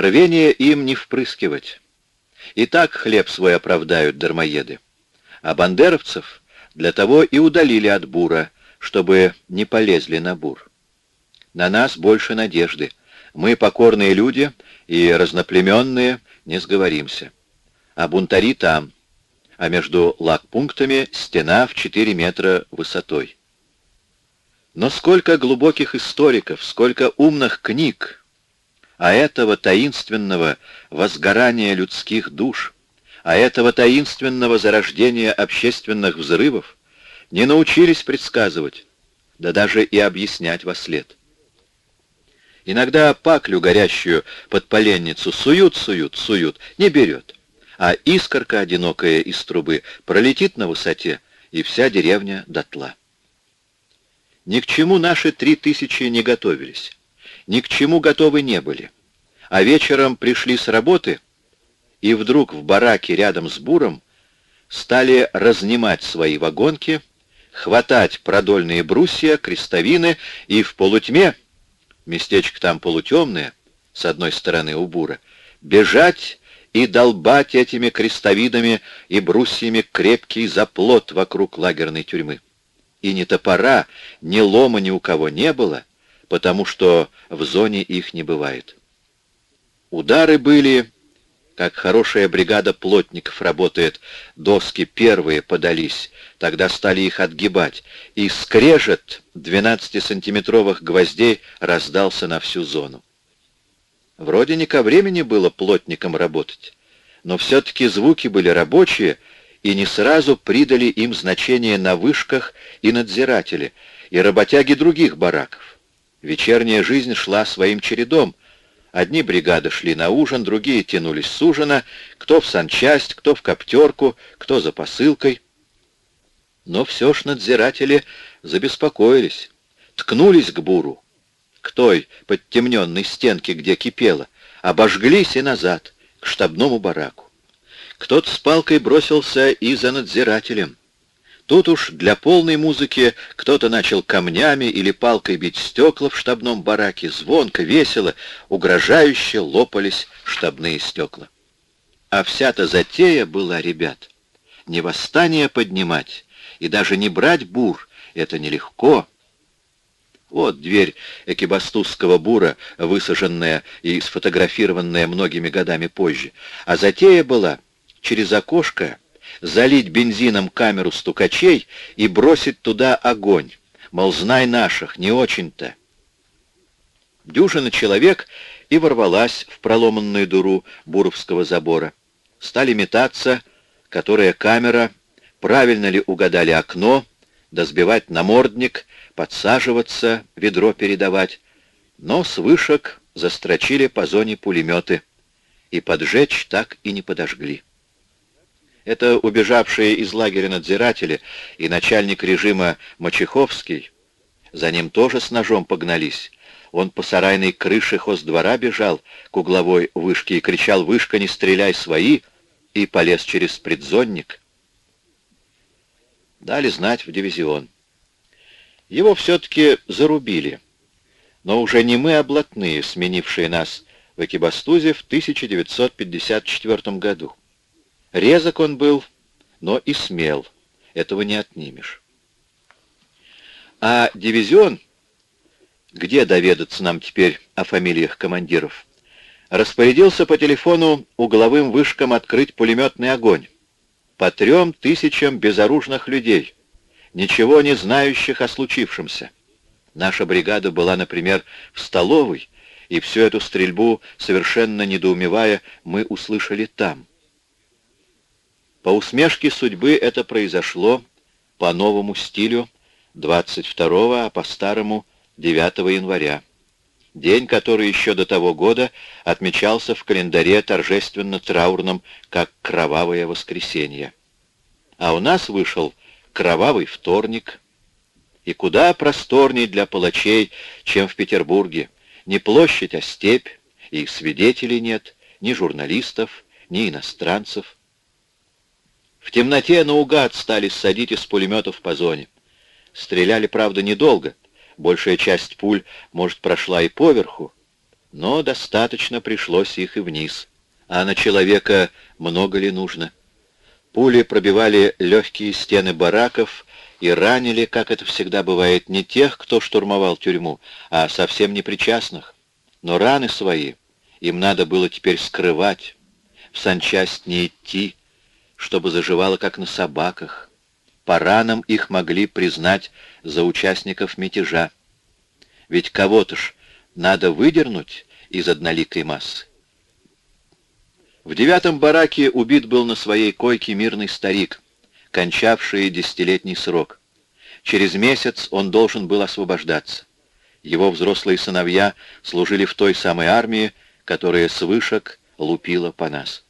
Рвение им не впрыскивать. И так хлеб свой оправдают дармоеды. А бандеровцев для того и удалили от бура, чтобы не полезли на бур. На нас больше надежды. Мы покорные люди и разноплеменные не сговоримся. А бунтари там, а между лагпунктами стена в 4 метра высотой. Но сколько глубоких историков, сколько умных книг, а этого таинственного возгорания людских душ, а этого таинственного зарождения общественных взрывов не научились предсказывать, да даже и объяснять во след. Иногда паклю горящую под поленницу суют, суют, суют, не берет, а искорка одинокая из трубы пролетит на высоте, и вся деревня дотла. Ни к чему наши три тысячи не готовились, ни к чему готовы не были, а вечером пришли с работы, и вдруг в бараке рядом с буром стали разнимать свои вагонки, хватать продольные брусья, крестовины и в полутьме, местечко там полутемное, с одной стороны у бура, бежать и долбать этими крестовидами и брусьями крепкий заплот вокруг лагерной тюрьмы. И ни топора, ни лома ни у кого не было, потому что в зоне их не бывает. Удары были как хорошая бригада плотников работает, доски первые подались, тогда стали их отгибать, и скрежет 12-сантиметровых гвоздей раздался на всю зону. Вроде не ко времени было плотникам работать, но все-таки звуки были рабочие, и не сразу придали им значение на вышках и надзиратели, и работяги других бараков. Вечерняя жизнь шла своим чередом — Одни бригады шли на ужин, другие тянулись с ужина, кто в санчасть, кто в коптерку, кто за посылкой. Но все ж надзиратели забеспокоились, ткнулись к буру, к той подтемненной стенке, где кипело, обожглись и назад, к штабному бараку. Кто-то с палкой бросился и за надзирателем. Тут уж для полной музыки кто-то начал камнями или палкой бить стекла в штабном бараке, звонко, весело, угрожающе лопались штабные стекла. А вся-то затея была, ребят, не восстание поднимать и даже не брать бур, это нелегко. Вот дверь экибастузского бура, высаженная и сфотографированная многими годами позже. А затея была через окошко залить бензином камеру стукачей и бросить туда огонь. Мол, знай наших, не очень-то. Дюжина человек и ворвалась в проломанную дуру буровского забора. Стали метаться, которая камера, правильно ли угадали окно, да сбивать намордник, подсаживаться, ведро передавать. Но с вышек застрочили по зоне пулеметы, и поджечь так и не подожгли. Это убежавшие из лагеря надзиратели и начальник режима Мачеховский. За ним тоже с ножом погнались. Он по сарайной крыше хоздвора бежал к угловой вышке и кричал «Вышка, не стреляй, свои!» и полез через предзонник. Дали знать в дивизион. Его все-таки зарубили, но уже не мы, а блатные, сменившие нас в Экибастузе в 1954 году. Резок он был, но и смел. Этого не отнимешь. А дивизион, где доведаться нам теперь о фамилиях командиров, распорядился по телефону угловым вышкам открыть пулеметный огонь по трем тысячам безоружных людей, ничего не знающих о случившемся. Наша бригада была, например, в столовой, и всю эту стрельбу, совершенно недоумевая, мы услышали там. По усмешке судьбы это произошло по новому стилю 22 а по старому 9 января. День, который еще до того года отмечался в календаре торжественно-траурном, как «Кровавое воскресенье». А у нас вышел «Кровавый вторник». И куда просторней для палачей, чем в Петербурге. Не площадь, а степь, и свидетелей нет, ни журналистов, ни иностранцев. В темноте наугад стали садить из пулеметов по зоне. Стреляли, правда, недолго. Большая часть пуль, может, прошла и поверху. но достаточно пришлось их и вниз. А на человека много ли нужно? Пули пробивали легкие стены бараков и ранили, как это всегда бывает, не тех, кто штурмовал тюрьму, а совсем непричастных. Но раны свои им надо было теперь скрывать, в санчасть не идти, чтобы заживало, как на собаках. По ранам их могли признать за участников мятежа. Ведь кого-то ж надо выдернуть из одноликой массы. В девятом бараке убит был на своей койке мирный старик, кончавший десятилетний срок. Через месяц он должен был освобождаться. Его взрослые сыновья служили в той самой армии, которая с вышек лупила по нас.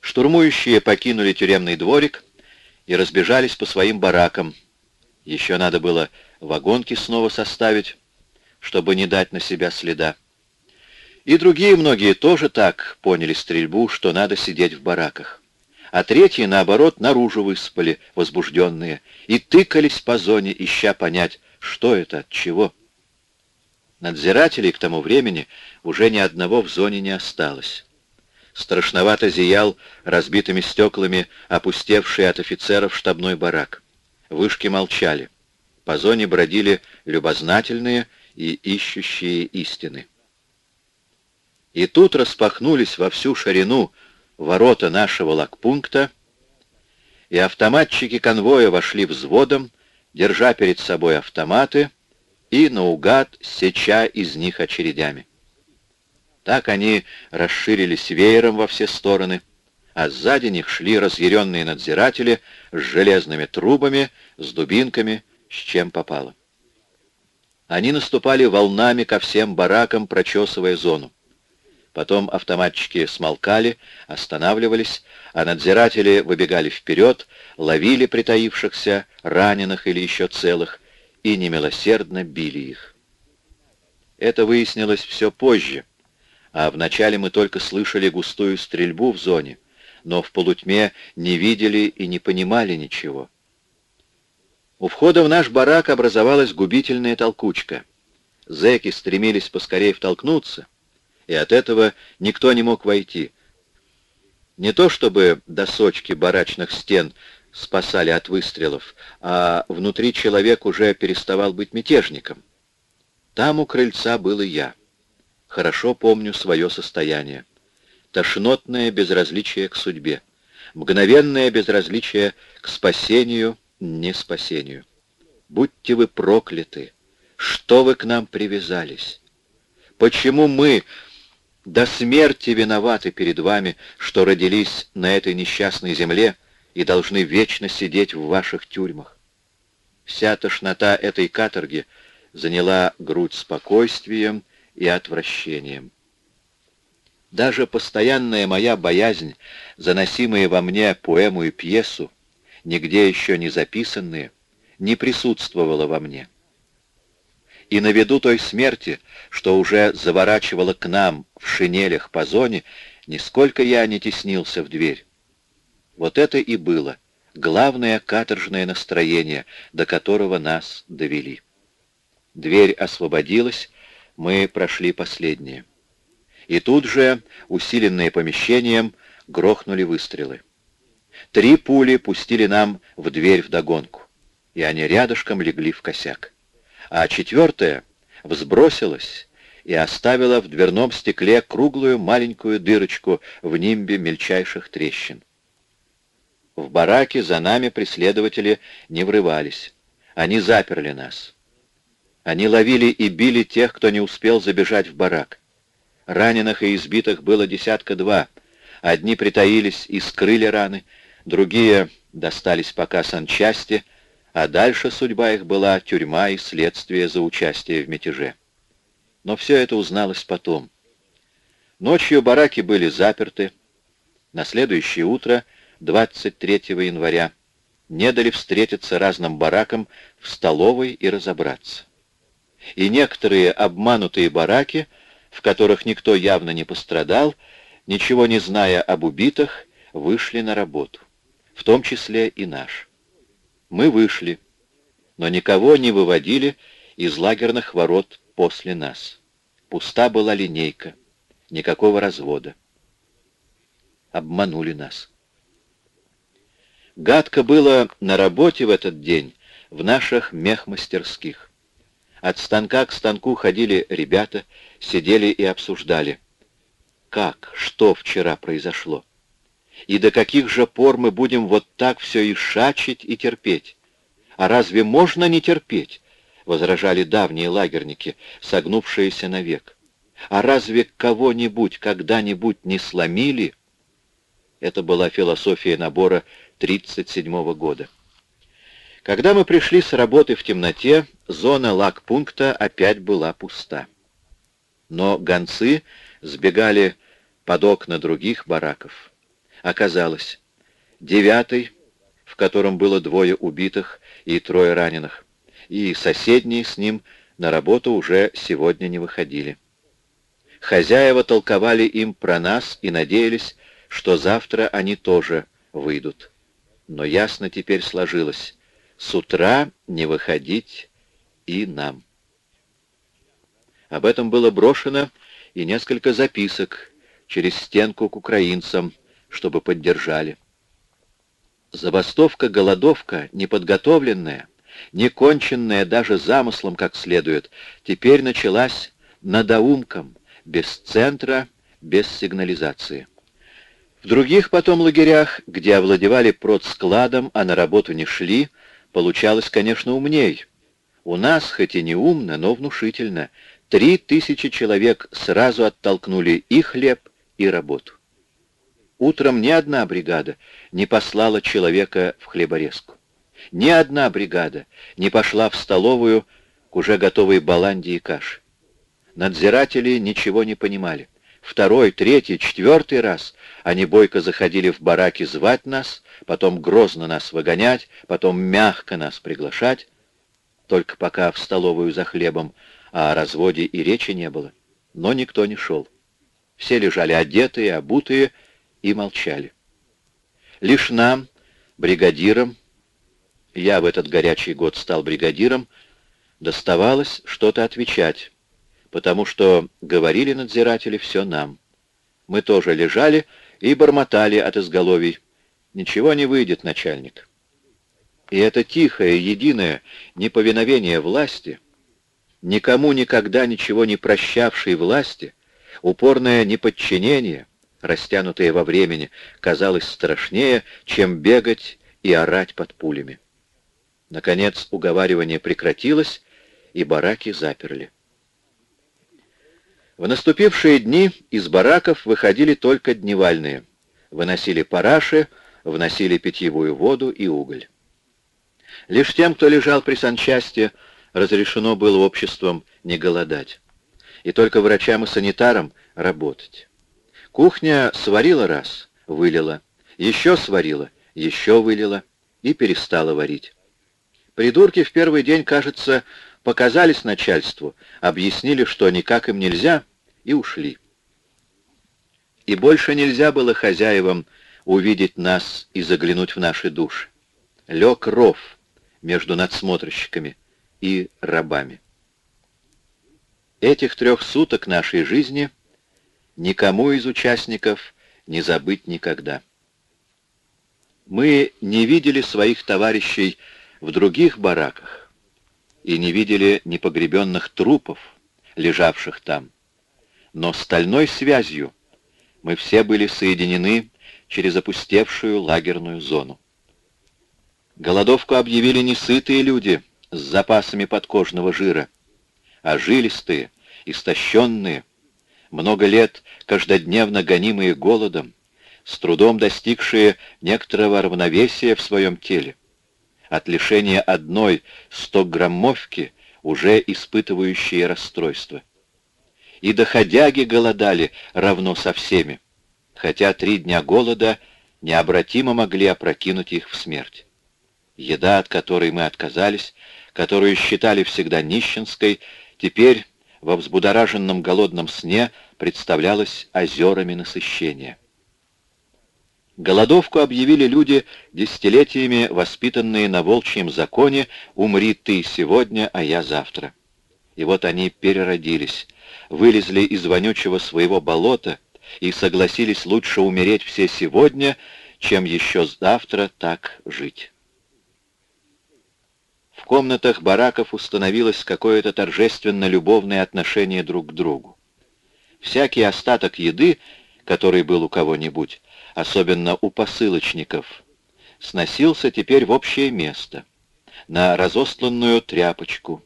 Штурмующие покинули тюремный дворик и разбежались по своим баракам. Еще надо было вагонки снова составить, чтобы не дать на себя следа. И другие многие тоже так поняли стрельбу, что надо сидеть в бараках. А третьи, наоборот, наружу выспали, возбужденные, и тыкались по зоне, ища понять, что это, от чего. Надзирателей к тому времени уже ни одного в зоне не осталось. Страшновато зиял разбитыми стеклами опустевший от офицеров штабной барак. Вышки молчали. По зоне бродили любознательные и ищущие истины. И тут распахнулись во всю ширину ворота нашего лагпункта, и автоматчики конвоя вошли взводом, держа перед собой автоматы и наугад сеча из них очередями. Так они расширились веером во все стороны, а сзади них шли разъяренные надзиратели с железными трубами, с дубинками с чем попало. Они наступали волнами ко всем баракам, прочесывая зону. Потом автоматчики смолкали, останавливались, а надзиратели выбегали вперед, ловили притаившихся, раненых или еще целых, и немилосердно били их. Это выяснилось все позже, а вначале мы только слышали густую стрельбу в зоне, но в полутьме не видели и не понимали ничего. У входа в наш барак образовалась губительная толкучка. Зэки стремились поскорее втолкнуться, и от этого никто не мог войти. Не то чтобы досочки барачных стен спасали от выстрелов, а внутри человек уже переставал быть мятежником. Там у крыльца был и я. Хорошо помню свое состояние. Тошнотное безразличие к судьбе, мгновенное безразличие к спасению — не спасению. Будьте вы прокляты! Что вы к нам привязались? Почему мы до смерти виноваты перед вами, что родились на этой несчастной земле и должны вечно сидеть в ваших тюрьмах? Вся тошнота этой каторги заняла грудь спокойствием и отвращением. Даже постоянная моя боязнь, заносимая во мне поэму и пьесу, нигде еще не записанные, не присутствовало во мне. И на виду той смерти, что уже заворачивала к нам в шинелях по зоне, нисколько я не теснился в дверь. Вот это и было главное каторжное настроение, до которого нас довели. Дверь освободилась, мы прошли последние. И тут же, усиленные помещением, грохнули выстрелы. Три пули пустили нам в дверь вдогонку, и они рядышком легли в косяк. А четвертая взбросилась и оставила в дверном стекле круглую маленькую дырочку в нимбе мельчайших трещин. В бараке за нами преследователи не врывались. Они заперли нас. Они ловили и били тех, кто не успел забежать в барак. Раненых и избитых было десятка два. Одни притаились и скрыли раны, Другие достались пока санчасти, а дальше судьба их была тюрьма и следствие за участие в мятеже. Но все это узналось потом. Ночью бараки были заперты. На следующее утро, 23 января, не дали встретиться разным баракам в столовой и разобраться. И некоторые обманутые бараки, в которых никто явно не пострадал, ничего не зная об убитых, вышли на работу в том числе и наш. Мы вышли, но никого не выводили из лагерных ворот после нас. Пуста была линейка, никакого развода. Обманули нас. Гадко было на работе в этот день в наших мехмастерских. От станка к станку ходили ребята, сидели и обсуждали. Как, что вчера произошло? И до каких же пор мы будем вот так все и шачить, и терпеть? А разве можно не терпеть? возражали давние лагерники, согнувшиеся навек. А разве кого-нибудь когда-нибудь не сломили? Это была философия набора 37 года. Когда мы пришли с работы в темноте, зона лагпункта опять была пуста. Но гонцы сбегали под окна других бараков. Оказалось, девятый, в котором было двое убитых и трое раненых, и соседние с ним на работу уже сегодня не выходили. Хозяева толковали им про нас и надеялись, что завтра они тоже выйдут. Но ясно теперь сложилось. С утра не выходить и нам. Об этом было брошено и несколько записок через стенку к украинцам, чтобы поддержали. Забастовка-голодовка, неподготовленная, не конченная даже замыслом как следует, теперь началась надоумком, без центра, без сигнализации. В других потом лагерях, где овладевали продскладом, а на работу не шли, получалось, конечно, умней. У нас, хоть и не умно, но внушительно, три тысячи человек сразу оттолкнули и хлеб, и работу. Утром ни одна бригада не послала человека в хлеборезку. Ни одна бригада не пошла в столовую к уже готовой баланде и каше. Надзиратели ничего не понимали. Второй, третий, четвертый раз они бойко заходили в бараки звать нас, потом грозно нас выгонять, потом мягко нас приглашать. Только пока в столовую за хлебом, а о разводе и речи не было. Но никто не шел. Все лежали одетые, обутые и молчали. Лишь нам, бригадирам, я в этот горячий год стал бригадиром, доставалось что-то отвечать, потому что говорили надзиратели все нам. Мы тоже лежали и бормотали от изголовий. Ничего не выйдет, начальник. И это тихое, единое неповиновение власти, никому никогда ничего не прощавшей власти, упорное неподчинение, растянутое во времени, казалось страшнее, чем бегать и орать под пулями. Наконец уговаривание прекратилось, и бараки заперли. В наступившие дни из бараков выходили только дневальные. Выносили параши, вносили питьевую воду и уголь. Лишь тем, кто лежал при санчасти, разрешено было обществом не голодать. И только врачам и санитарам работать. Кухня сварила раз, вылила, еще сварила, еще вылила и перестала варить. Придурки в первый день, кажется, показались начальству, объяснили, что никак им нельзя, и ушли. И больше нельзя было хозяевам увидеть нас и заглянуть в наши души. Лег ров между надсмотрщиками и рабами. Этих трех суток нашей жизни никому из участников не забыть никогда. Мы не видели своих товарищей в других бараках и не видели непогребенных трупов, лежавших там. Но стальной связью мы все были соединены через опустевшую лагерную зону. Голодовку объявили не сытые люди с запасами подкожного жира, а жилистые, истощенные, много лет каждодневно гонимые голодом, с трудом достигшие некоторого равновесия в своем теле от лишения одной 100-граммовки, уже испытывающие расстройство. И доходяги голодали равно со всеми, хотя три дня голода необратимо могли опрокинуть их в смерть. Еда, от которой мы отказались, которую считали всегда нищенской, теперь во взбудораженном голодном сне представлялась озерами насыщения. Голодовку объявили люди, десятилетиями воспитанные на волчьем законе «Умри ты сегодня, а я завтра». И вот они переродились, вылезли из вонючего своего болота и согласились лучше умереть все сегодня, чем еще завтра так жить. В комнатах бараков установилось какое-то торжественно-любовное отношение друг к другу. Всякий остаток еды, который был у кого-нибудь, особенно у посылочников, сносился теперь в общее место, на разостланную тряпочку.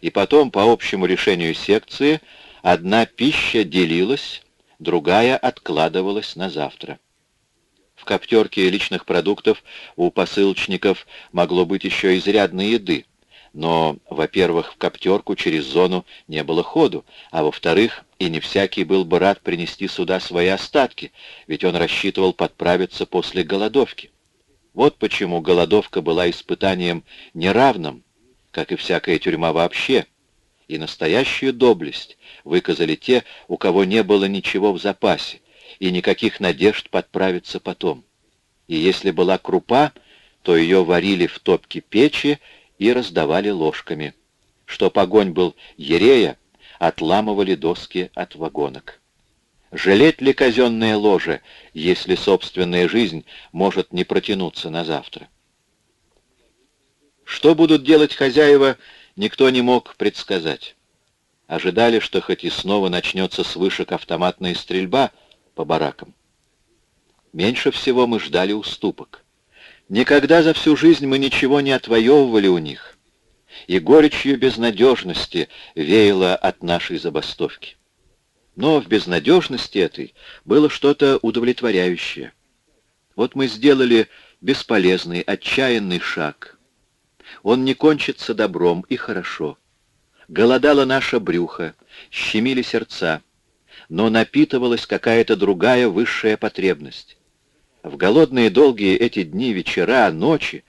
И потом, по общему решению секции, одна пища делилась, другая откладывалась на завтра. В коптерке личных продуктов у посылочников могло быть еще изрядно еды, но, во-первых, в коптерку через зону не было ходу, а во-вторых, и не всякий был бы рад принести сюда свои остатки, ведь он рассчитывал подправиться после голодовки. Вот почему голодовка была испытанием неравным, как и всякая тюрьма вообще, и настоящую доблесть выказали те, у кого не было ничего в запасе, и никаких надежд подправиться потом. И если была крупа, то ее варили в топке печи и раздавали ложками. Что погонь был ерея, отламывали доски от вагонок. Жалеть ли казенное ложе, если собственная жизнь может не протянуться на завтра? Что будут делать хозяева, никто не мог предсказать. Ожидали, что хоть и снова начнется с вышек автоматная стрельба по баракам. Меньше всего мы ждали уступок. Никогда за всю жизнь мы ничего не отвоевывали у них, и горечью безнадежности веяло от нашей забастовки. Но в безнадежности этой было что-то удовлетворяющее. Вот мы сделали бесполезный, отчаянный шаг. Он не кончится добром, и хорошо. Голодало наше брюхо, щемили сердца, но напитывалась какая-то другая высшая потребность. В голодные долгие эти дни, вечера, ночи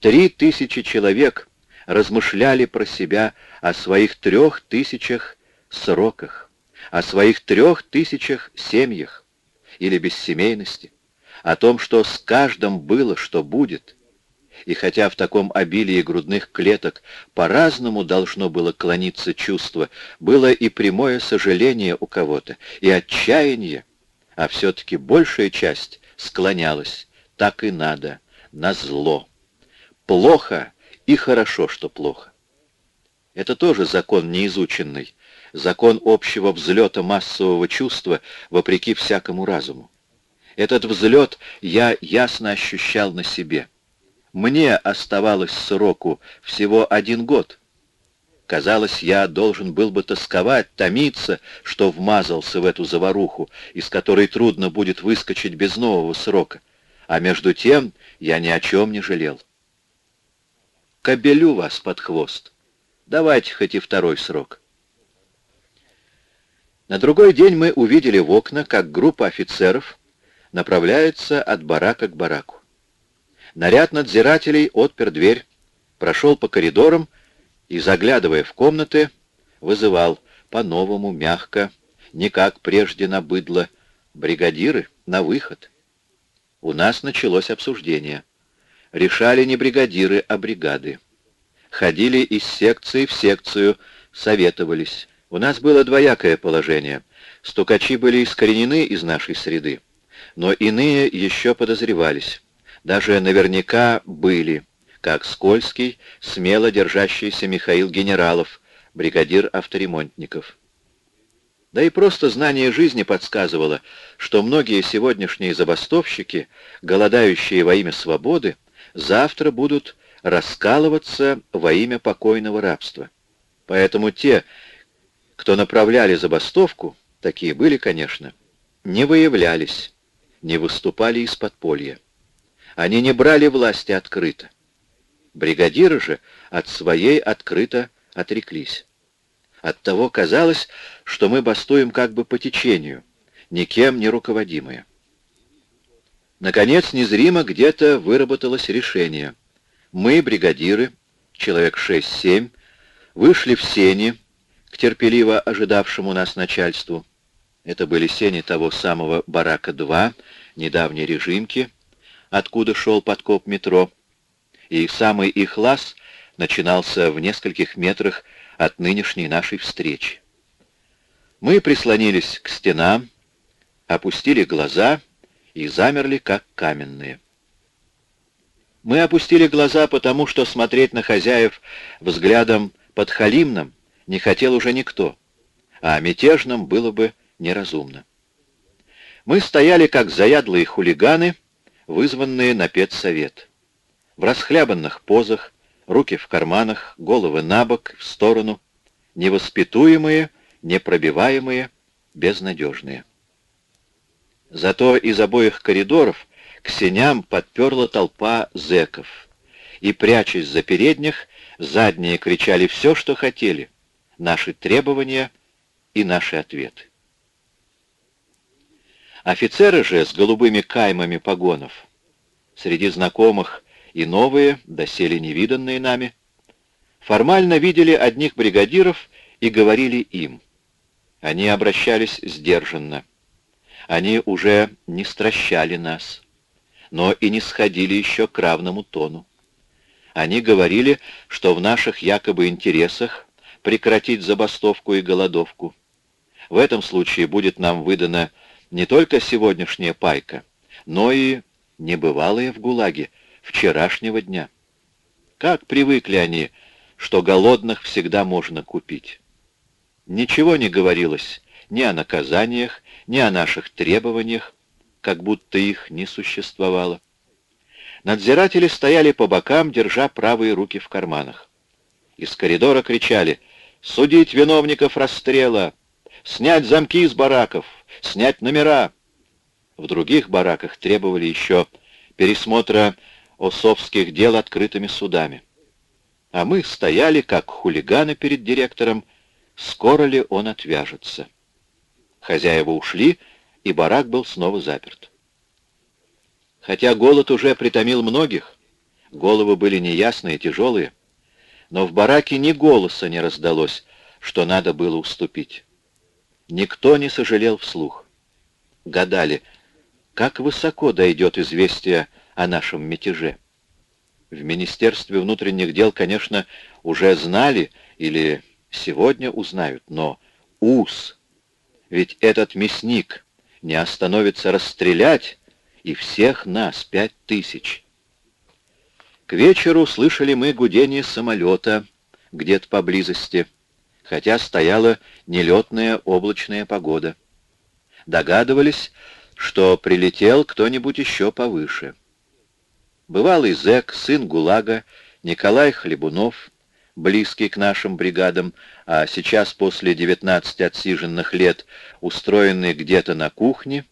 три тысячи человек размышляли про себя о своих трех тысячах сроках о своих трех тысячах семьях или бессемейности, о том, что с каждым было, что будет. И хотя в таком обилии грудных клеток по-разному должно было клониться чувство, было и прямое сожаление у кого-то, и отчаяние, а все-таки большая часть склонялась, так и надо, на зло. Плохо и хорошо, что плохо. Это тоже закон неизученный, закон общего взлета массового чувства вопреки всякому разуму. Этот взлет я ясно ощущал на себе. Мне оставалось сроку всего один год. Казалось, я должен был бы тосковать, томиться, что вмазался в эту заваруху, из которой трудно будет выскочить без нового срока. А между тем я ни о чем не жалел. Кобелю вас под хвост. Давайте хоть и второй срок. На другой день мы увидели в окна, как группа офицеров направляется от барака к бараку. Наряд надзирателей отпер дверь, прошел по коридорам и, заглядывая в комнаты, вызывал по-новому, мягко, не как прежде на быдло, бригадиры на выход. У нас началось обсуждение. Решали не бригадиры, а бригады. Ходили из секции в секцию, советовались. У нас было двоякое положение. Стукачи были искоренены из нашей среды, но иные еще подозревались. Даже наверняка были, как Скользкий, смело держащийся Михаил Генералов, бригадир авторемонтников. Да и просто знание жизни подсказывало, что многие сегодняшние забастовщики, голодающие во имя свободы, завтра будут раскалываться во имя покойного рабства. Поэтому те, кто направляли забастовку, такие были, конечно, не выявлялись, не выступали из подполья. Они не брали власти открыто. Бригадиры же от своей открыто отреклись. Оттого казалось, что мы бастуем как бы по течению, никем не руководимые. Наконец, незримо где-то выработалось решение. Мы, бригадиры, человек 6-7, вышли в сени, к терпеливо ожидавшему нас начальству. Это были сени того самого барака-2, недавней режимки, откуда шел подкоп метро, и самый их лаз начинался в нескольких метрах от нынешней нашей встречи. Мы прислонились к стенам, опустили глаза и замерли, как каменные. Мы опустили глаза, потому что смотреть на хозяев взглядом подхалимным не хотел уже никто, а мятежным было бы неразумно. Мы стояли, как заядлые хулиганы, вызванные на педсовет. В расхлябанных позах, руки в карманах, головы на бок, в сторону, невоспитуемые, непробиваемые, безнадежные. Зато из обоих коридоров к сеням подперла толпа зэков, и, прячась за передних, задние кричали все, что хотели, наши требования и наши ответы. Офицеры же с голубыми каймами погонов, среди знакомых и новые, доселе невиданные нами, формально видели одних бригадиров и говорили им. Они обращались сдержанно. Они уже не стращали нас, но и не сходили еще к равному тону. Они говорили, что в наших якобы интересах прекратить забастовку и голодовку. В этом случае будет нам выдана не только сегодняшняя пайка, но и небывалые в ГУЛАГе вчерашнего дня. Как привыкли они, что голодных всегда можно купить. Ничего не говорилось ни о наказаниях, ни о наших требованиях, как будто их не существовало. Надзиратели стояли по бокам, держа правые руки в карманах. Из коридора кричали «Судить виновников расстрела! Снять замки из бараков! Снять номера. В других бараках требовали еще пересмотра осовских дел открытыми судами. А мы стояли, как хулиганы перед директором, скоро ли он отвяжется. Хозяева ушли, и барак был снова заперт. Хотя голод уже притомил многих, головы были неясные, тяжелые, но в бараке ни голоса не раздалось, что надо было уступить. Никто не сожалел вслух. Гадали, как высоко дойдет известие о нашем мятеже. В Министерстве внутренних дел, конечно, уже знали или сегодня узнают, но УС, ведь этот мясник не остановится расстрелять, и всех нас пять тысяч. К вечеру слышали мы гудение самолета где-то поблизости — хотя стояла нелетная облачная погода. Догадывались, что прилетел кто-нибудь еще повыше. Бывалый зэк, сын ГУЛАГа, Николай Хлебунов, близкий к нашим бригадам, а сейчас после 19 отсиженных лет устроенный где-то на кухне,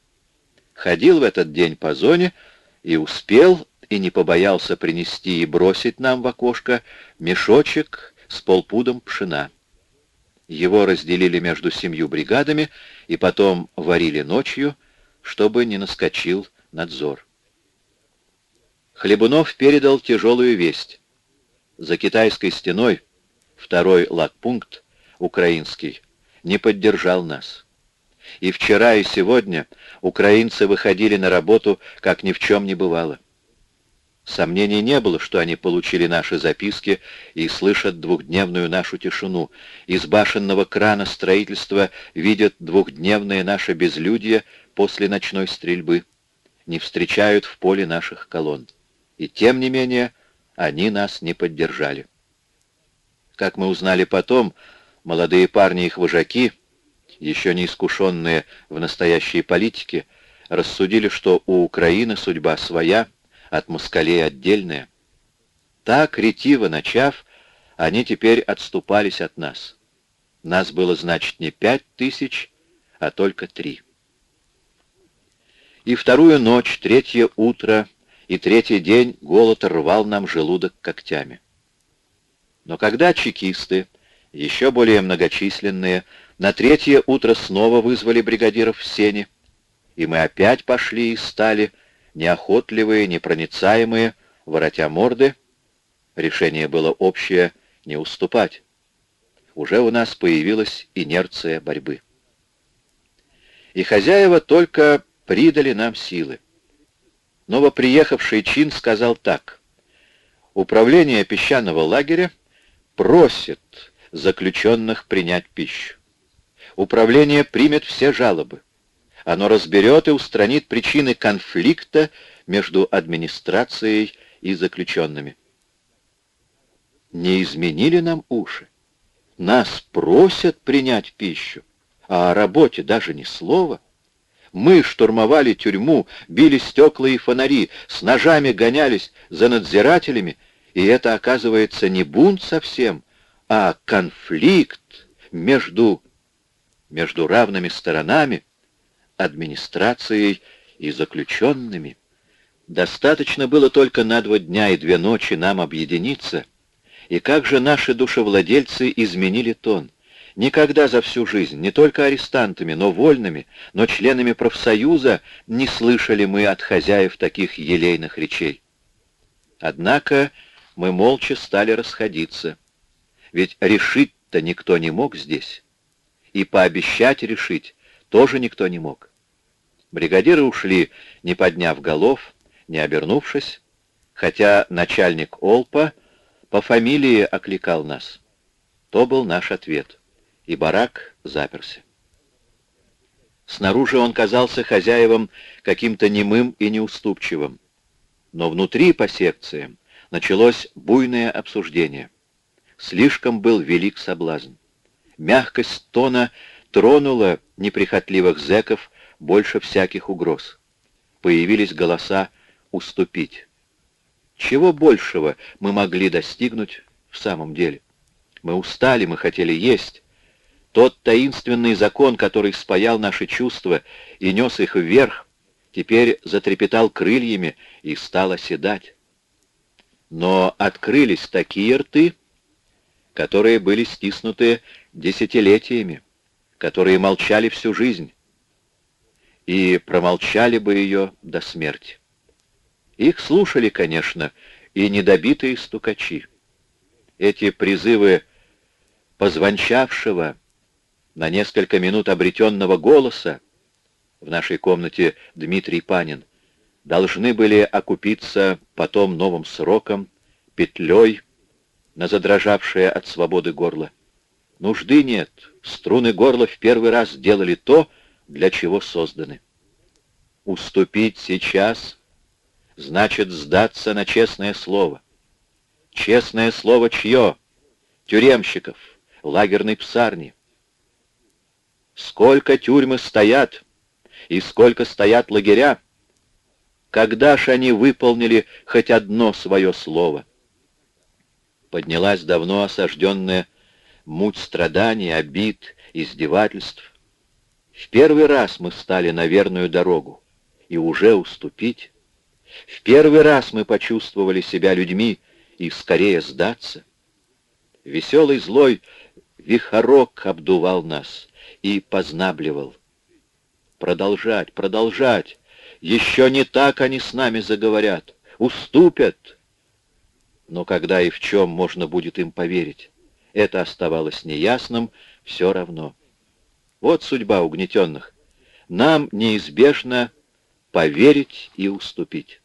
ходил в этот день по зоне и успел и не побоялся принести и бросить нам в окошко мешочек с полпудом пшена. Его разделили между семью бригадами и потом варили ночью, чтобы не наскочил надзор. Хлебунов передал тяжелую весть. За китайской стеной второй лагпункт, украинский, не поддержал нас. И вчера, и сегодня украинцы выходили на работу, как ни в чем не бывало. Сомнений не было, что они получили наши записки и слышат двухдневную нашу тишину. Из башенного крана строительства видят двухдневное наше безлюдье после ночной стрельбы. Не встречают в поле наших колонн. И тем не менее они нас не поддержали. Как мы узнали потом, молодые парни их вожаки, еще не искушенные в настоящей политике, рассудили, что у Украины судьба своя — от москалей отдельное. Так, ретиво начав, они теперь отступались от нас. Нас было, значит, не пять тысяч, а только три. И вторую ночь, третье утро и третий день голод рвал нам желудок когтями. Но когда чекисты, еще более многочисленные, на третье утро снова вызвали бригадиров в сене, и мы опять пошли и стали, неохотливые, непроницаемые, воротя морды. Решение было общее — не уступать. Уже у нас появилась инерция борьбы. И хозяева только придали нам силы. Новоприехавший чин сказал так. Управление песчаного лагеря просит заключенных принять пищу. управление примет все жалобы. Оно разберет и устранит причины конфликта между администрацией и заключенными. Не изменили нам уши. Нас просят принять пищу, а о работе даже ни слова. Мы штурмовали тюрьму, били стекла и фонари, с ножами гонялись за надзирателями, и это, оказывается, не бунт совсем, а конфликт между, между равными сторонами, администрацией и заключенными. Достаточно было только на два дня и две ночи нам объединиться, и как же наши душевладельцы изменили тон. Никогда за всю жизнь, не только арестантами, но вольными, но членами профсоюза не слышали мы от хозяев таких елейных речей. Однако мы молча стали расходиться. Ведь решить-то никто не мог здесь. И пообещать решить тоже никто не мог. Бригадиры ушли, не подняв голов, не обернувшись, хотя начальник Олпа по фамилии окликал нас. То был наш ответ, и барак заперся. Снаружи он казался хозяевам каким-то немым и неуступчивым, но внутри по секциям началось буйное обсуждение. Слишком был велик соблазн. Мягкость тона тронула неприхотливых зэков больше всяких угроз. Появились голоса уступить. Чего большего мы могли достигнуть в самом деле? Мы устали, мы хотели есть. Тот таинственный закон, который спаял наши чувства и нес их вверх, теперь затрепетал крыльями и стал оседать. Но открылись такие рты, которые были стиснуты десятилетиями, которые молчали всю жизнь и промолчали бы ее до смерти. Их слушали, конечно, и недобитые стукачи. Эти призывы позвончавшего на несколько минут обретенного голоса в нашей комнате Дмитрий Панин должны были окупиться потом новым сроком, петлей на задрожавшее от свободы горло. Нужды нет, струны горла в первый раз сделали то, для чего созданы. Уступить сейчас значит сдаться на честное слово. Честное слово чье? Тюремщиков, лагерной псарни. Сколько тюрьмы стоят, и сколько стоят лагеря, когда ж они выполнили хоть одно свое слово? Поднялась давно осажденная муть страданий, обид, издевательств. В первый раз мы стали на верную дорогу, и уже уступить. В первый раз мы почувствовали себя людьми и скорее сдаться. Веселый злой вихорок обдувал нас и познабливал. Продолжать, продолжать. Еще не так они с нами заговорят. Уступят. Но когда и в чем можно будет им поверить? Это оставалось неясным все равно. Вот судьба угнетенных. Нам неизбежно поверить и уступить.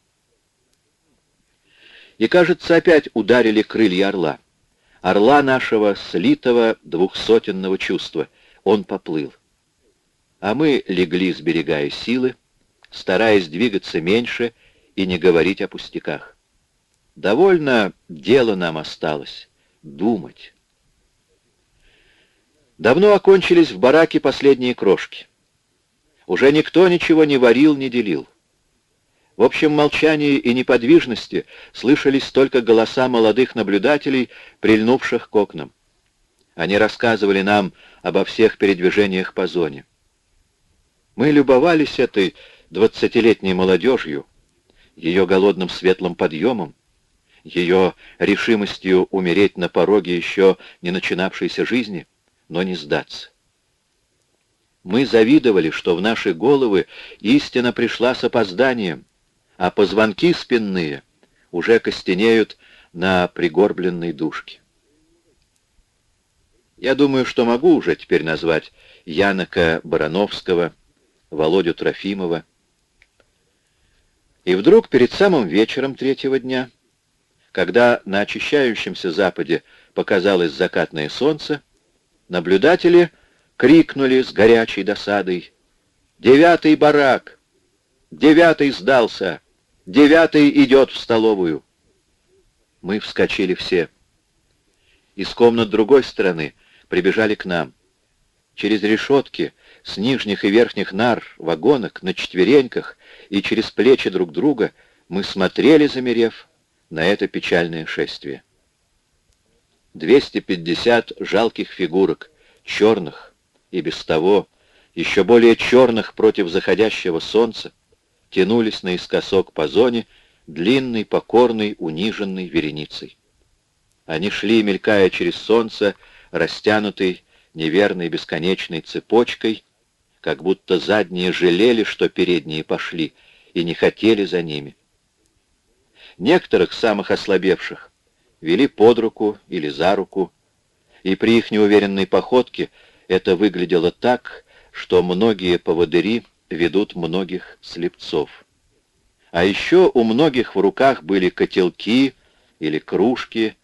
И, кажется, опять ударили крылья орла. Орла нашего слитого двухсотенного чувства. Он поплыл. А мы легли, сберегая силы, стараясь двигаться меньше и не говорить о пустяках. Довольно дело нам осталось — думать. Давно окончились в бараке последние крошки. Уже никто ничего не варил, не делил. В общем молчании и неподвижности слышались только голоса молодых наблюдателей, прильнувших к окнам. Они рассказывали нам обо всех передвижениях по зоне. Мы любовались этой двадцатилетней молодежью, ее голодным светлым подъемом, ее решимостью умереть на пороге еще не начинавшейся жизни — но не сдаться. Мы завидовали, что в наши головы истина пришла с опозданием, а позвонки спинные уже костенеют на пригорбленной душке. Я думаю, что могу уже теперь назвать Янока Барановского, Володю Трофимова. И вдруг перед самым вечером третьего дня, когда на очищающемся западе показалось закатное солнце, Наблюдатели крикнули с горячей досадой. «Девятый барак! Девятый сдался! Девятый идет в столовую!» Мы вскочили все. Из комнат другой стороны прибежали к нам. Через решетки, с нижних и верхних нар, вагонок, на четвереньках и через плечи друг друга мы смотрели, замерев, на это печальное шествие. 250 жалких фигурок, черных и без того, еще более черных против заходящего солнца, тянулись наискосок по зоне длинной, покорной, униженной вереницей. Они шли, мелькая через солнце, растянутой, неверной бесконечной цепочкой, как будто задние жалели, что передние пошли, и не хотели за ними. Некоторых, самых ослабевших, вели под руку или за руку, и при их неуверенной походке это выглядело так, что многие поводыри ведут многих слепцов. А еще у многих в руках были котелки или кружки,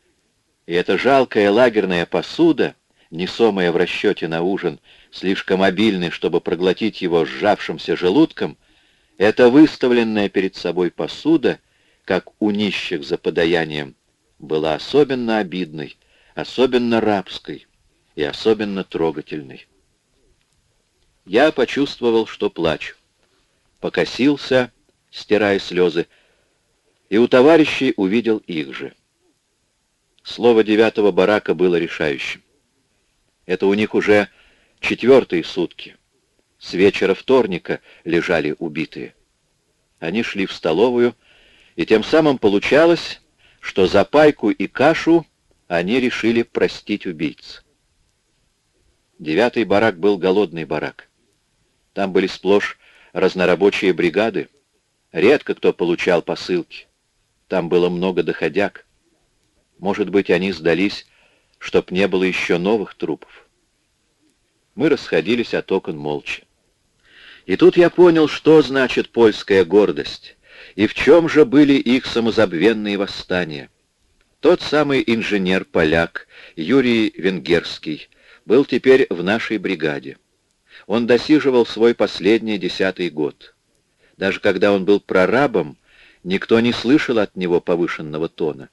и эта жалкая лагерная посуда, несомая в расчете на ужин, слишком обильный, чтобы проглотить его сжавшимся желудком, эта выставленная перед собой посуда, как у нищих за подаянием, была особенно обидной, особенно рабской и особенно трогательной. Я почувствовал, что плачу. Покосился, стирая слезы, и у товарищей увидел их же. Слово девятого барака было решающим. Это у них уже четвертые сутки. С вечера вторника лежали убитые. Они шли в столовую, и тем самым получалось, что за пайку и кашу они решили простить убийц. Девятый барак был голодный барак. Там были сплошь разнорабочие бригады. Редко кто получал посылки. Там было много доходяг. Может быть, они сдались, чтоб не было еще новых трупов. Мы расходились от окон молча. И тут я понял, что значит польская гордость, и в чем же были их самозабвенные восстания. Тот самый инженер-поляк Юрий Венгерский был теперь в нашей бригаде. Он досиживал свой последний десятый год. Даже когда он был прорабом, никто не слышал от него повышенного тона.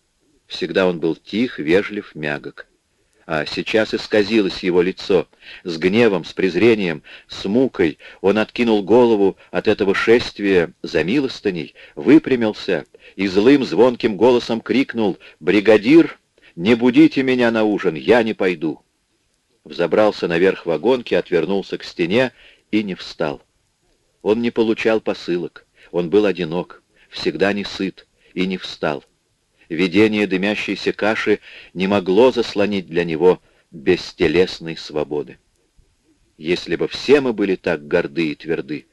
Всегда он был тих, вежлив, мягок. А сейчас исказилось его лицо. С гневом, с презрением, с мукой он откинул голову от этого шествия за милостыней, выпрямился и злым звонким голосом крикнул «Бригадир, не будите меня на ужин, я не пойду». Взобрался наверх вагонки, отвернулся к стене и не встал. Он не получал посылок, он был одинок, всегда не сыт и не встал видение дымящейся каши не могло заслонить для него бестелесной свободы. Если бы все мы были так горды и тверды,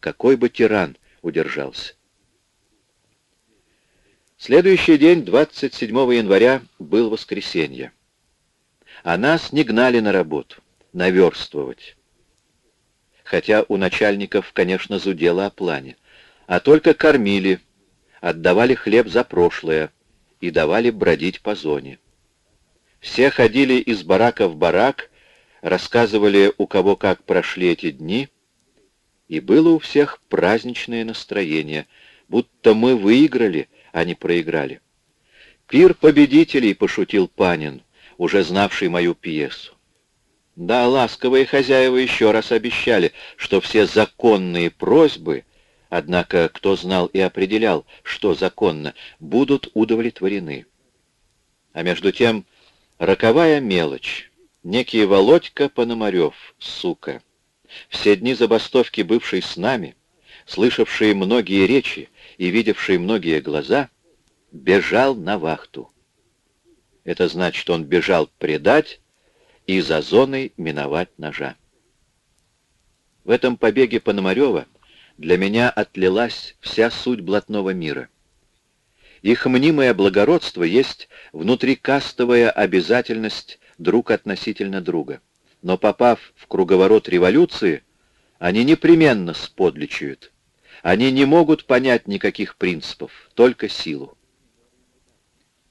какой бы тиран удержался? Следующий день, 27 января, был воскресенье. А нас не гнали на работу, наверстывать. Хотя у начальников, конечно, зудело о плане, а только кормили, отдавали хлеб за прошлое, и давали бродить по зоне. Все ходили из барака в барак, рассказывали, у кого как прошли эти дни, и было у всех праздничное настроение, будто мы выиграли, а не проиграли. «Пир победителей», — пошутил Панин, уже знавший мою пьесу. Да, ласковые хозяева еще раз обещали, что все законные просьбы — Однако кто знал и определял, что законно, будут удовлетворены. А между тем, роковая мелочь, некий Володька Пономарев, сука, все дни забастовки бывший с нами, слышавший многие речи и видевший многие глаза, бежал на вахту. Это значит, он бежал предать и за зоной миновать ножа. В этом побеге Пономарева для меня отлилась вся суть блатного мира. Их мнимое благородство есть внутрикастовая обязательность друг относительно друга. Но попав в круговорот революции, они непременно сподличают. Они не могут понять никаких принципов, только силу.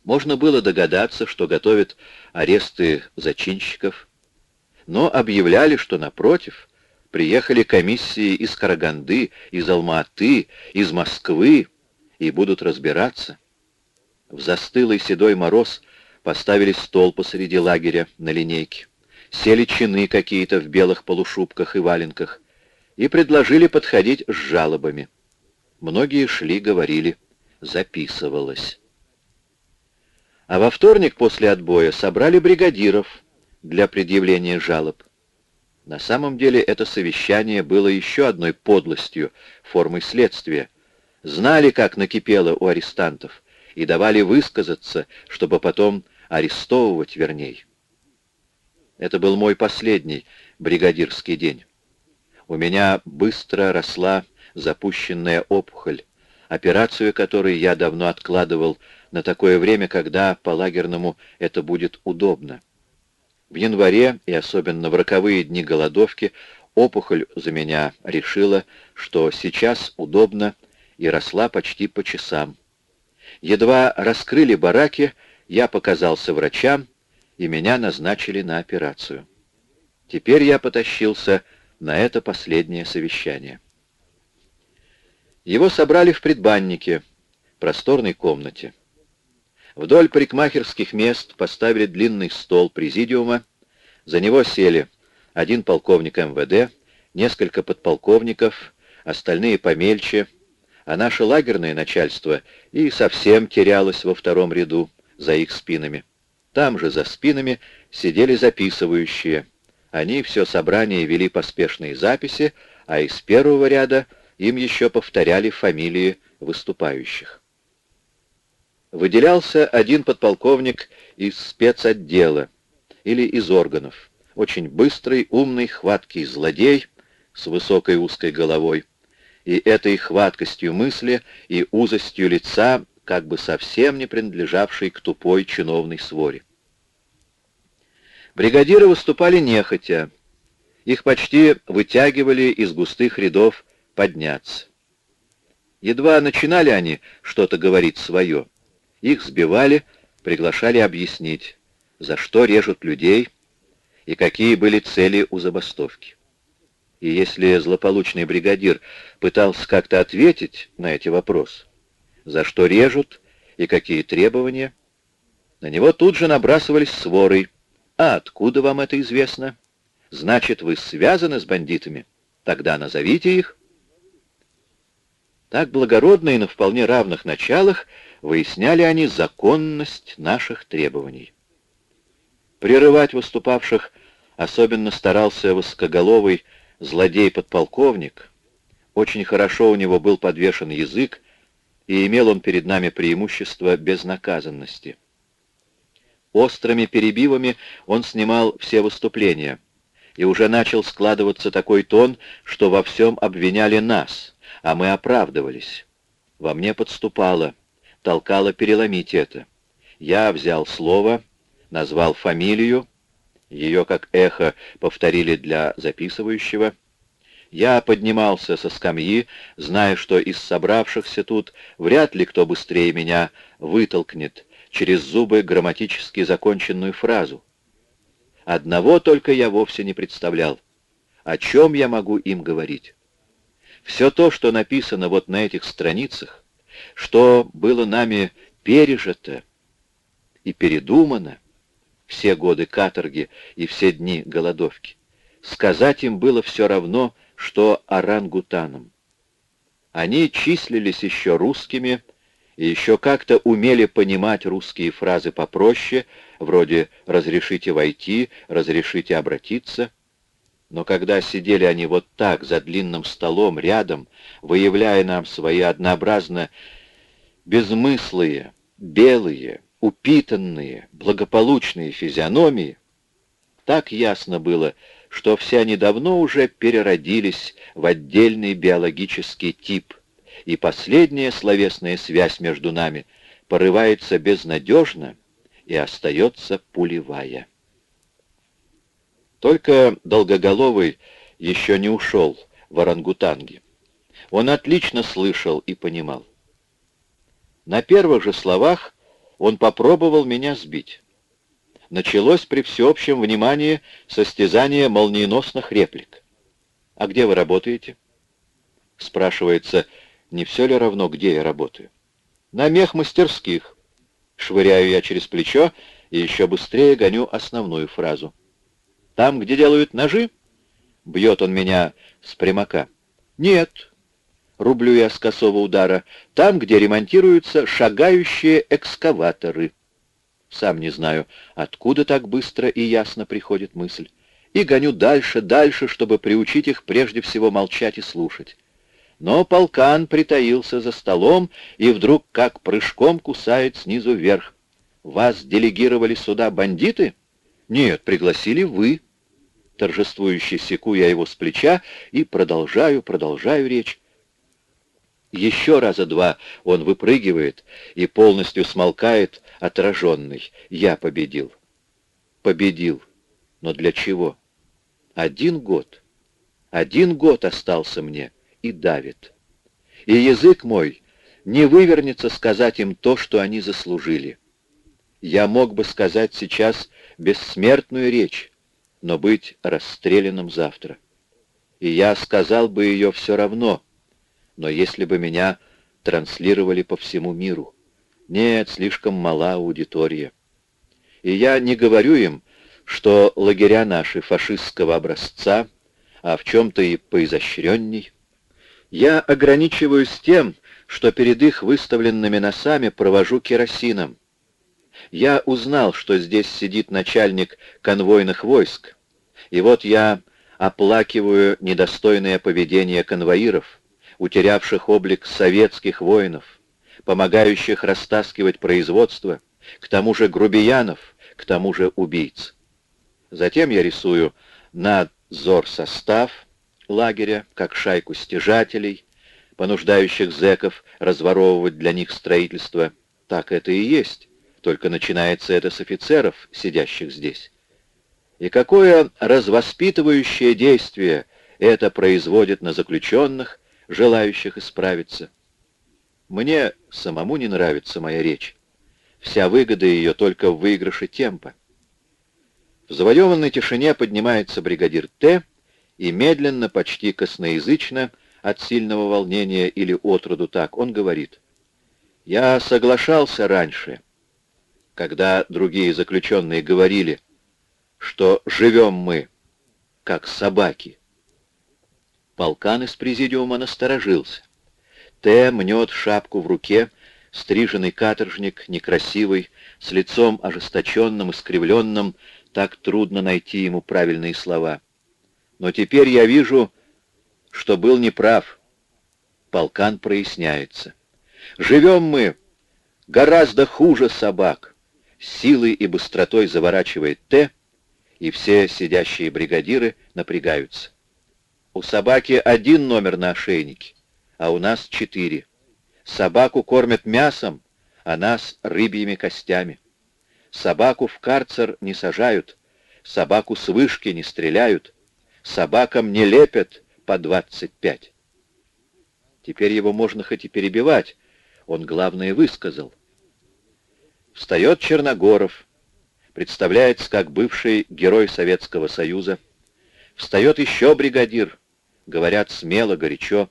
Можно было догадаться, что готовят аресты зачинщиков, но объявляли, что, напротив, приехали комиссии из Караганды, из Алматы, из Москвы и будут разбираться. В застылый седой мороз поставили стол посреди лагеря на линейке, сели чины какие-то в белых полушубках и валенках и предложили подходить с жалобами. Многие шли, говорили, записывалось. А во вторник после отбоя собрали бригадиров для предъявления жалоб. На самом деле это совещание было еще одной подлостью, формой следствия. Знали, как накипело у арестантов, и давали высказаться, чтобы потом арестовывать верней. Это был мой последний бригадирский день. У меня быстро росла запущенная опухоль, операцию которой я давно откладывал на такое время, когда по-лагерному это будет удобно. В январе и особенно в роковые дни голодовки опухоль за меня решила, что сейчас удобно и росла почти по часам. Едва раскрыли бараки, я показался врачам, и меня назначили на операцию. Теперь я потащился на это последнее совещание. Его собрали в предбаннике, просторной комнате. Вдоль парикмахерских мест поставили длинный стол президиума, за него сели один полковник МВД, несколько подполковников, остальные помельче, а наше лагерное начальство и совсем терялось во втором ряду за их спинами. Там же за спинами сидели записывающие. Они все собрание вели поспешные записи, а из первого ряда им еще повторяли фамилии выступающих. Выделялся один подполковник из спецотдела или из органов. Очень быстрый, умный, хваткий злодей с высокой узкой головой. И этой хваткостью мысли и узостью лица как бы совсем не принадлежавший к тупой чиновной своре. Бригадиры выступали нехотя. Их почти вытягивали из густых рядов подняться. Едва начинали они что-то говорить свое. Их сбивали, приглашали объяснить, за что режут людей и какие были цели у забастовки. И если злополучный бригадир пытался как-то ответить на эти вопросы, за что режут и какие требования. На него тут же набрасывались сворой. «А откуда вам это известно? Значит, вы связаны с бандитами? Тогда назовите их». Так благородно и на вполне равных началах выясняли они законность наших требований. Прерывать выступавших особенно старался воскоголовый злодей-подполковник. Очень хорошо у него был подвешен язык, и имел он перед нами преимущество безнаказанности. Острыми перебивами он снимал все выступления, и уже начал складываться такой тон, что во всем обвиняли нас, а мы оправдывались. Во мне подступало, толкало переломить это. Я взял слово, назвал фамилию, ее как эхо повторили для записывающего — я поднимался со скамьи, зная, что из собравшихся тут вряд ли кто быстрее меня вытолкнет через зубы грамматически законченную фразу. Одного только я вовсе не представлял. О чем я могу им говорить? Все то, что написано вот на этих страницах, что было нами пережито и передумано, все годы каторги и все дни голодовки, сказать им было все равно, что орангутанам. Они числились еще русскими и еще как-то умели понимать русские фразы попроще, вроде «разрешите войти», «разрешите обратиться». Но когда сидели они вот так, за длинным столом, рядом, выявляя нам свои однообразно безмыслые, белые, упитанные, благополучные физиономии, так ясно было, что все они давно уже переродились в отдельный биологический тип, и последняя словесная связь между нами порывается безнадежно и остается пулевая. Только Долгоголовый еще не ушел в орангутанги. Он отлично слышал и понимал. На первых же словах он попробовал меня сбить. началось при всеобщем внимании состязание молниеносных реплик. «А где вы работаете?» Спрашивается, не все ли равно, где я работаю? «На мех-мастерских». Швыряю я через плечо и еще быстрее гоню основную фразу. «Там, где делают ножи?» Бьет он меня с прямока. «Нет», — рублю я с косого удара, — «там, где ремонтируются шагающие экскаваторы». Сам не знаю, откуда так быстро и ясно приходит мысль. И гоню дальше, дальше, чтобы приучить их прежде всего молчать и слушать. Но полкан притаился за столом и вдруг как прыжком кусает снизу вверх. «Вас делегировали сюда бандиты?» «Нет, пригласили вы». Торжествующе секу я его с плеча и продолжаю, продолжаю речь. Еще раза два он выпрыгивает и полностью смолкает, отраженный. Я победил. Победил. Но для чего? Один год. Один год остался мне и давит. И язык мой не вывернется сказать им то, что они заслужили. Я мог бы сказать сейчас бессмертную речь, но быть расстрелянным завтра. И я сказал бы ее все равно, но если бы меня транслировали по всему миру. Нет, слишком мала аудитория. И я не говорю им, что лагеря наши фашистского образца, а в чем-то и поизощренней. Я ограничиваюсь тем, что перед их выставленными носами провожу керосином. Я узнал, что здесь сидит начальник конвойных войск, и вот я оплакиваю недостойное поведение конвоиров, утерявших облик советских воинов, помогающих растаскивать производство, к тому же грубиянов, к тому же убийц. Затем я рисую надзор состав лагеря, как шайку стяжателей, понуждающих зэков разворовывать для них строительство. Так это и есть, только начинается это с офицеров, сидящих здесь. И какое развоспитывающее действие это производит на заключенных, желающих исправиться. Мне самому не нравится моя речь. Вся выгода ее только в выигрыше темпа. В завоеванной тишине поднимается бригадир Т и медленно, почти косноязычно, от сильного волнения или отроду так, он говорит. «Я соглашался раньше, когда другие заключенные говорили, что живем мы, как собаки». Полкан из президиума насторожился. Т. мнет шапку в руке, стриженный каторжник, некрасивый, с лицом ожесточенным, искривленным, так трудно найти ему правильные слова. Но теперь я вижу, что был неправ. Полкан проясняется. Живем мы гораздо хуже собак. Силой и быстротой заворачивает Т, и все сидящие бригадиры напрягаются. У собаки один номер на ошейнике, а у нас четыре. Собаку кормят мясом, а нас рыбьими костями. Собаку в карцер не сажают, собаку с вышки не стреляют, собакам не лепят по двадцать пять. Теперь его можно хоть и перебивать, он главное высказал. Встает Черногоров, представляется как бывший герой Советского Союза. Встает еще бригадир, говорят смело, горячо.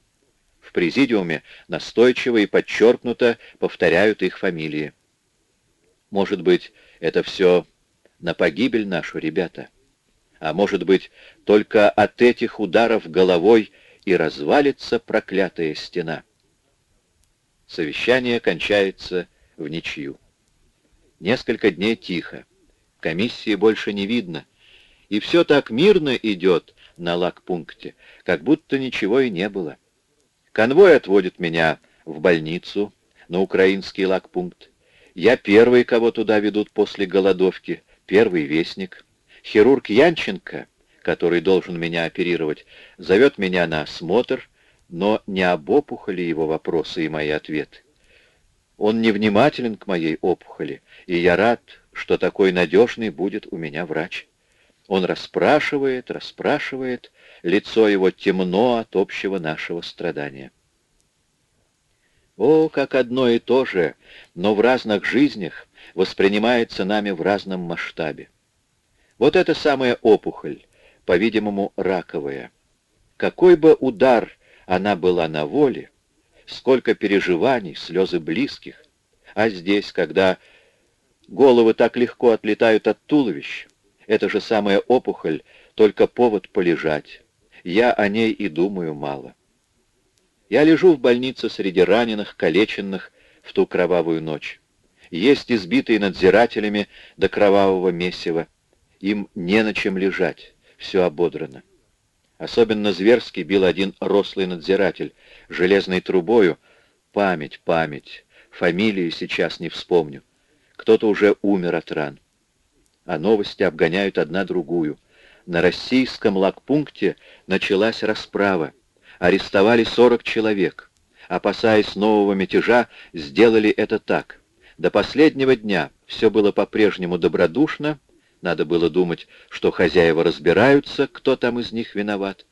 В президиуме настойчиво и подчеркнуто повторяют их фамилии. Может быть, это все на погибель нашу, ребята. А может быть, только от этих ударов головой и развалится проклятая стена. Совещание кончается в ничью. Несколько дней тихо. Комиссии больше не видно. И все так мирно идет, на лагпункте, как будто ничего и не было. Конвой отводит меня в больницу, на украинский лагпункт. Я первый, кого туда ведут после голодовки, первый вестник. Хирург Янченко, который должен меня оперировать, зовет меня на осмотр, но не об опухоли его вопросы и мои ответы. Он невнимателен к моей опухоли, и я рад, что такой надежный будет у меня врач. Он расспрашивает, расспрашивает, лицо его темно от общего нашего страдания. О, как одно и то же, но в разных жизнях воспринимается нами в разном масштабе. Вот эта самая опухоль, по-видимому, раковая. Какой бы удар она была на воле, сколько переживаний, слезы близких. А здесь, когда головы так легко отлетают от туловища, эта же самая опухоль, только повод полежать. Я о ней и думаю мало. Я лежу в больнице среди раненых, калеченных в ту кровавую ночь. Есть избитые надзирателями до кровавого месива. Им не на чем лежать, все ободрано. Особенно зверски бил один рослый надзиратель, железной трубою. Память, память, фамилии сейчас не вспомню. Кто-то уже умер от ран. А новости обгоняют одна другую. На российском лагпункте началась расправа. Арестовали 40 человек. Опасаясь нового мятежа, сделали это так. До последнего дня все было по-прежнему добродушно, надо было думать, что хозяева разбираются, кто там из них виноват.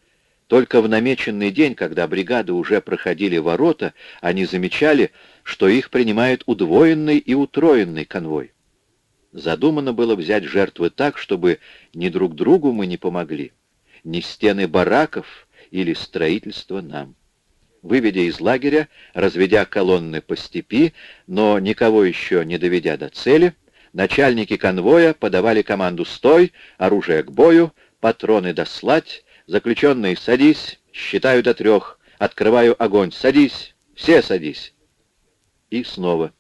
Только в намеченный день, когда бригады уже проходили ворота, они замечали, что их принимает удвоенный и утроенный конвой. Задумано было взять жертвы так, чтобы ни друг другу мы не помогли, ни стены бараков или строительство нам. Выведя из лагеря, разведя колонны по степи, но никого еще не доведя до цели, Начальники конвоя подавали команду «Стой!», оружие к бою, патроны дослать, заключенные «Садись!», считаю до трех, открываю огонь «Садись!», все садись! И снова,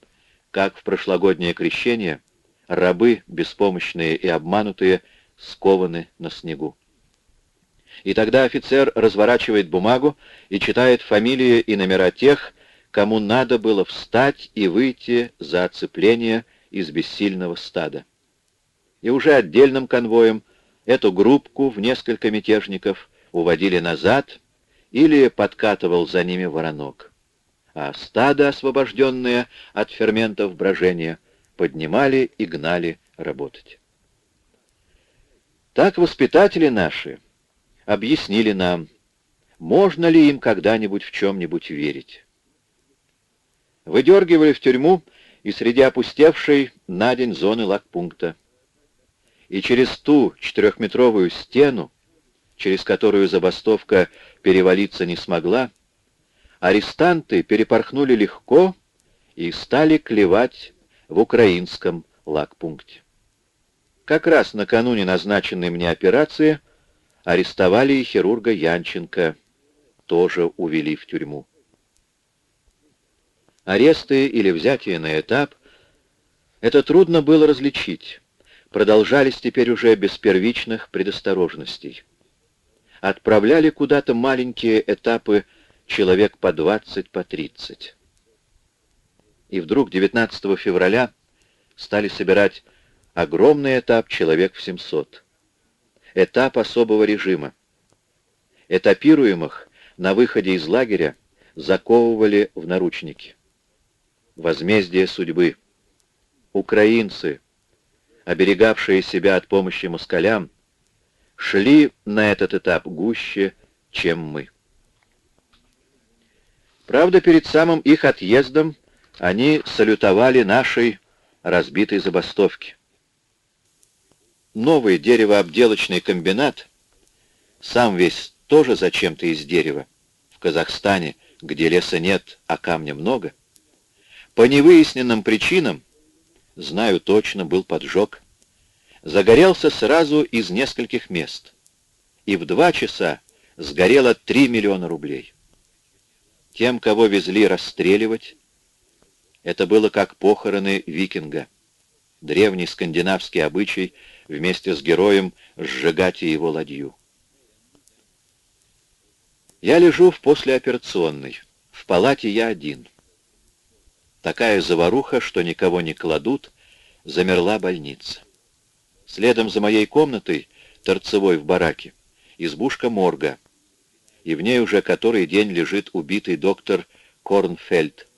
как в прошлогоднее крещение, рабы, беспомощные и обманутые, скованы на снегу. И тогда офицер разворачивает бумагу и читает фамилии и номера тех, кому надо было встать и выйти за оцепление из бессильного стада. И уже отдельным конвоем эту группку в несколько мятежников уводили назад или подкатывал за ними воронок. А стадо, освобожденное от ферментов брожения, поднимали и гнали работать. Так воспитатели наши объяснили нам, можно ли им когда-нибудь в чем-нибудь верить. Выдергивали в тюрьму и среди опустевшей на день зоны лагпункта. И через ту четырехметровую стену, через которую забастовка перевалиться не смогла, арестанты перепорхнули легко и стали клевать в украинском лагпункте. Как раз накануне назначенной мне операции арестовали и хирурга Янченко, тоже увели в тюрьму. Аресты или взятие на этап — это трудно было различить. Продолжались теперь уже без первичных предосторожностей. Отправляли куда-то маленькие этапы человек по 20, по 30. И вдруг 19 февраля стали собирать огромный этап человек в 700. Этап особого режима. Этапируемых на выходе из лагеря заковывали в наручники возмездие судьбы. Украинцы, оберегавшие себя от помощи москалям, шли на этот этап гуще, чем мы. Правда, перед самым их отъездом они салютовали нашей разбитой забастовке. Новый деревообделочный комбинат, сам весь тоже зачем-то из дерева, в Казахстане, где леса нет, а камня много — по невыясненным причинам, знаю точно, был поджог, загорелся сразу из нескольких мест, и в два часа сгорело 3 миллиона рублей. Тем, кого везли расстреливать, это было как похороны викинга, древний скандинавский обычай вместе с героем сжигать его ладью. Я лежу в послеоперационной. В палате я один. Такая заваруха, что никого не кладут, замерла больница. Следом за моей комнатой, торцевой в бараке, избушка морга, и в ней уже который день лежит убитый доктор Корнфельд,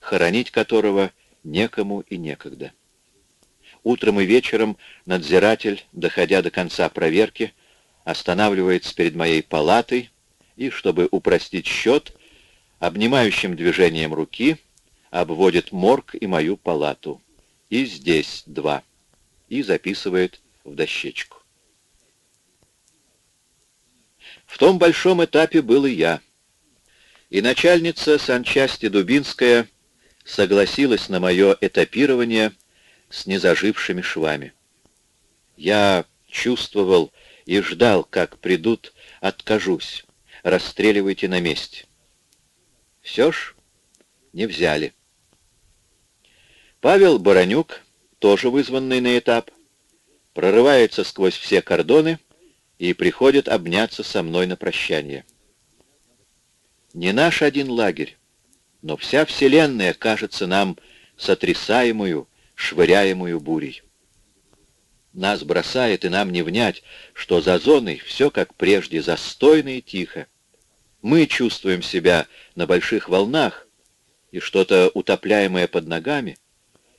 хоронить которого некому и некогда. Утром и вечером надзиратель, доходя до конца проверки, останавливается перед моей палатой и, чтобы упростить счет, обнимающим движением руки обводит морг и мою палату. И здесь два. И записывает в дощечку. В том большом этапе был и я. И начальница санчасти Дубинская согласилась на мое этапирование с незажившими швами. Я чувствовал и ждал, как придут, откажусь, расстреливайте на месте. Все ж не взяли. Павел Баранюк, тоже вызванный на этап, прорывается сквозь все кордоны и приходит обняться со мной на прощание. Не наш один лагерь, но вся Вселенная кажется нам сотрясаемую, швыряемую бурей. Нас бросает, и нам не внять, что за зоной все как прежде застойно и тихо. Мы чувствуем себя на больших волнах, и что-то утопляемое под ногами,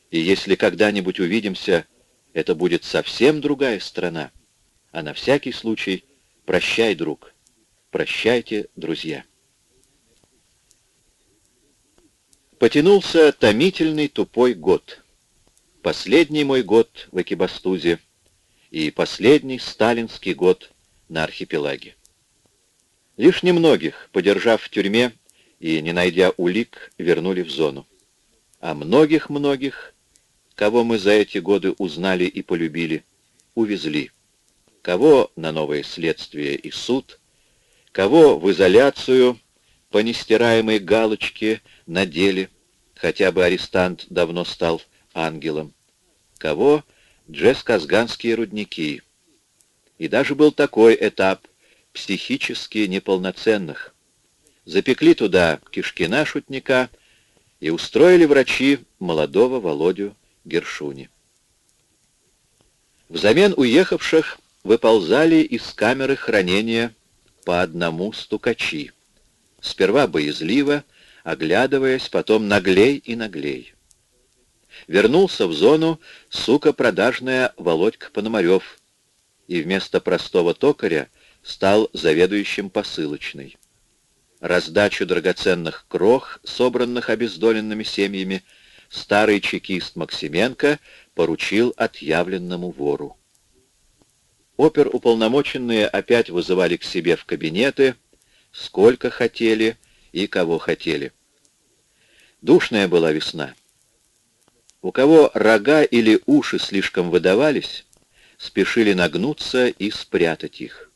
и если когда-нибудь увидимся, это будет совсем другая страна. А на всякий случай прощай, друг, прощайте, друзья. Потянулся томительный тупой год. Последний мой год в Экибастузе и последний сталинский год на архипелаге. Лишь немногих, подержав в тюрьме и не найдя улик, вернули в зону. А многих-многих, кого мы за эти годы узнали и полюбили, увезли. Кого на новое следствие и суд, кого в изоляцию по нестираемой галочке на деле, хотя бы арестант давно стал ангелом, кого джесказганские рудники. И даже был такой этап психически неполноценных. Запекли туда Кишкина шутника и устроили врачи молодого Володю Гершуни. Взамен уехавших выползали из камеры хранения по одному стукачи. Сперва боязливо, оглядываясь, потом наглей и наглей. Вернулся в зону сука продажная Володька Пономарев, и вместо простого токаря стал заведующим посылочной. Раздачу драгоценных крох, собранных обездоленными семьями, старый чекист Максименко поручил отъявленному вору. Оперуполномоченные опять вызывали к себе в кабинеты, сколько хотели и кого хотели. Душная была весна. У кого рога или уши слишком выдавались, спешили нагнуться и спрятать их.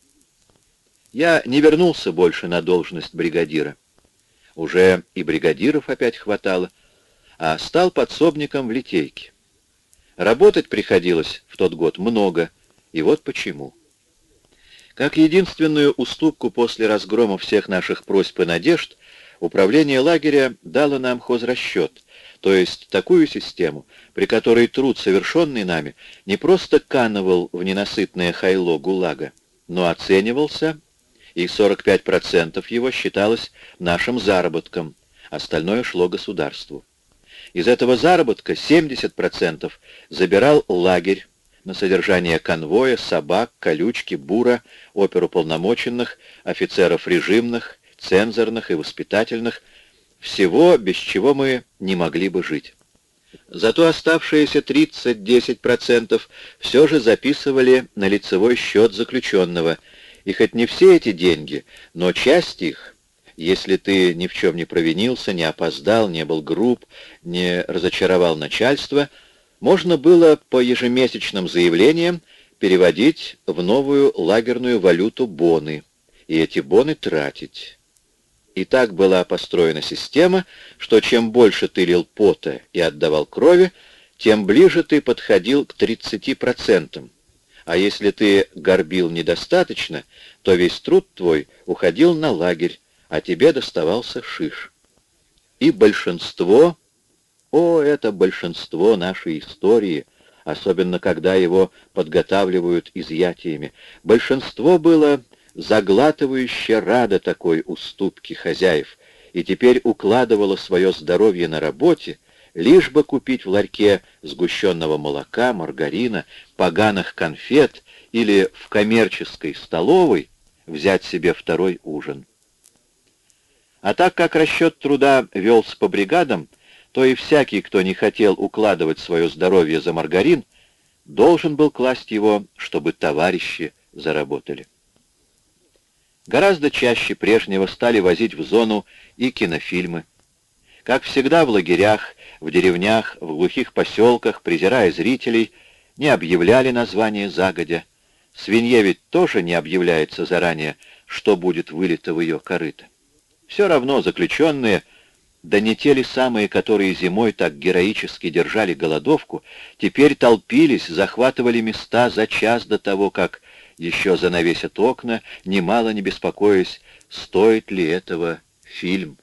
Я не вернулся больше на должность бригадира. Уже и бригадиров опять хватало, а стал подсобником в литейке. Работать приходилось в тот год много, и вот почему. Как единственную уступку после разгрома всех наших просьб и надежд, управление лагеря дало нам хозрасчет, то есть такую систему, при которой труд, совершенный нами, не просто кановал в ненасытное хайло ГУЛАГа, но оценивался, и 45% его считалось нашим заработком, остальное шло государству. Из этого заработка 70% забирал лагерь на содержание конвоя, собак, колючки, бура, оперуполномоченных, офицеров режимных, цензорных и воспитательных, всего, без чего мы не могли бы жить. Зато оставшиеся 30-10% все же записывали на лицевой счет заключенного, и хоть не все эти деньги, но часть их, если ты ни в чем не провинился, не опоздал, не был груб, не разочаровал начальство, можно было по ежемесячным заявлениям переводить в новую лагерную валюту боны, и эти боны тратить. И так была построена система, что чем больше ты лил пота и отдавал крови, тем ближе ты подходил к 30%. А если ты горбил недостаточно, то весь труд твой уходил на лагерь, а тебе доставался шиш. И большинство, о, это большинство нашей истории, особенно когда его подготавливают изъятиями, большинство было заглатывающе рада такой уступке хозяев и теперь укладывала свое здоровье на работе, лишь бы купить в ларьке сгущенного молока, маргарина, поганых конфет или в коммерческой столовой взять себе второй ужин. А так как расчет труда велся по бригадам, то и всякий, кто не хотел укладывать свое здоровье за маргарин, должен был класть его, чтобы товарищи заработали. Гораздо чаще прежнего стали возить в зону и кинофильмы. Как всегда в лагерях, в деревнях, в глухих поселках, презирая зрителей, не объявляли название загодя. Свинье ведь тоже не объявляется заранее, что будет вылито в ее корыто. Все равно заключенные, да не те ли самые, которые зимой так героически держали голодовку, теперь толпились, захватывали места за час до того, как еще занавесят окна, немало не беспокоясь, стоит ли этого фильм.